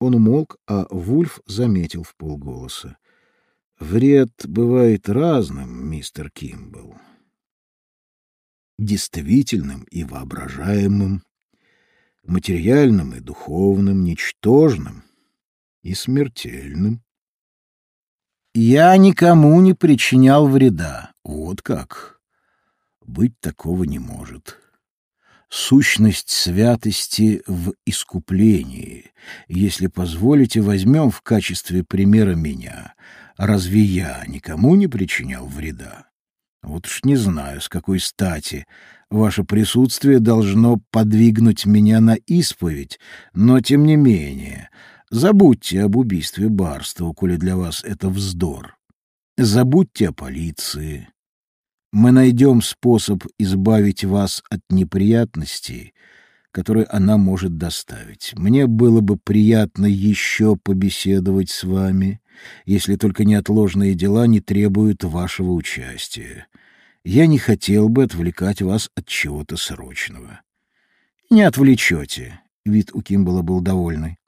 Он умолк, а Вульф заметил в полголоса. Вред бывает разным, мистер Кимбл. Действительным и воображаемым, материальным и духовным, ничтожным и смертельным. Я никому не причинял вреда. Вот как. Быть такого не может. Сущность святости в искуплении. Если позволите, возьмем в качестве примера меня. Разве я никому не причинял вреда? Вот уж не знаю, с какой стати ваше присутствие должно подвигнуть меня на исповедь, но тем не менее Забудьте об убийстве Барстова, коли для вас это вздор. Забудьте о полиции. Мы найдем способ избавить вас от неприятностей, которые она может доставить. Мне было бы приятно еще побеседовать с вами, если только неотложные дела не требуют вашего участия. Я не хотел бы отвлекать вас от чего-то срочного. Не отвлечете. Вид у Кимбала был довольный.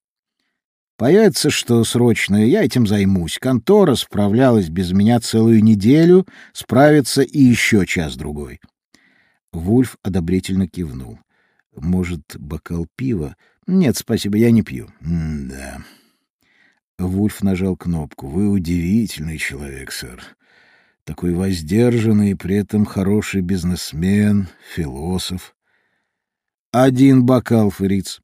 Появится что срочное, я этим займусь. Контора справлялась без меня целую неделю, справится и еще час-другой. Вульф одобрительно кивнул. Может, бокал пива? Нет, спасибо, я не пью. М-да. Вульф нажал кнопку. Вы удивительный человек, сэр. Такой воздержанный и при этом хороший бизнесмен, философ. Один бокал, фриц.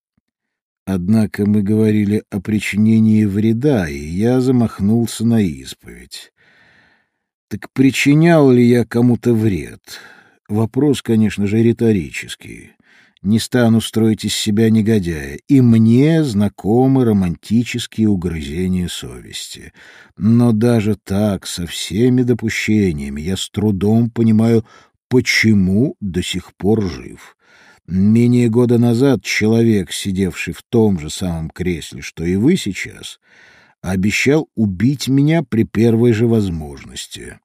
Однако мы говорили о причинении вреда, и я замахнулся на исповедь. Так причинял ли я кому-то вред? Вопрос, конечно же, риторический. Не стану строить из себя негодяя. И мне знакомы романтические угрызения совести. Но даже так, со всеми допущениями, я с трудом понимаю, почему до сих пор жив. Менее года назад человек, сидевший в том же самом кресле, что и вы сейчас, обещал убить меня при первой же возможности.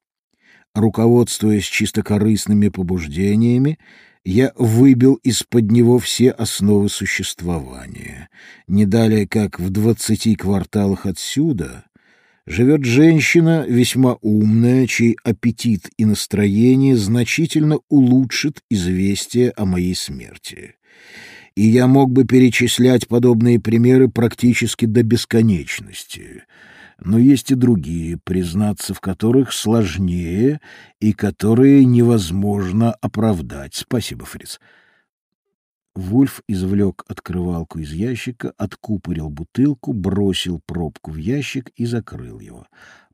Руководствуясь чисто корыстными побуждениями, я выбил из-под него все основы существования. Не далее, как в двадцати кварталах отсюда, живет женщина весьма умная, чей аппетит и настроение значительно улучшит известие о моей смерти. И я мог бы перечислять подобные примеры практически до бесконечности. Но есть и другие, признаться в которых сложнее и которые невозможно оправдать. Спасибо, Фриц. Вульф извлек открывалку из ящика, откупорил бутылку, бросил пробку в ящик и закрыл его.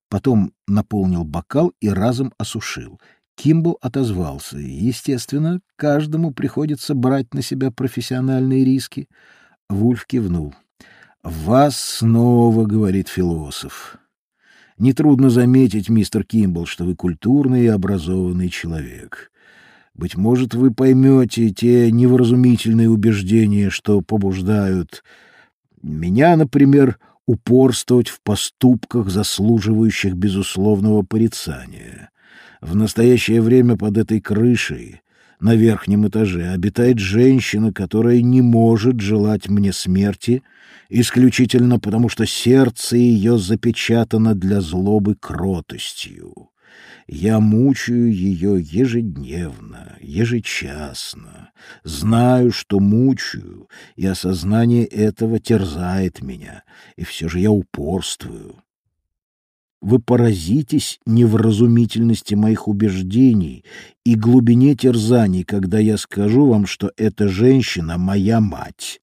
Потом наполнил бокал и разом осушил. Кимбл отозвался. Естественно, каждому приходится брать на себя профессиональные риски. Вульф кивнул. «Вас снова, — говорит философ. Нетрудно заметить, мистер Кимбл, что вы культурный и образованный человек. Быть может, вы поймете те невразумительные убеждения, что побуждают меня, например, упорствовать в поступках, заслуживающих безусловного порицания. В настоящее время под этой крышей на верхнем этаже обитает женщина, которая не может желать мне смерти исключительно потому, что сердце ее запечатано для злобы кротостью. Я мучаю ее ежедневно, ежечасно. Знаю, что мучаю, и осознание этого терзает меня, и все же я упорствую. Вы поразитесь невразумительности моих убеждений и глубине терзаний, когда я скажу вам, что эта женщина — моя мать.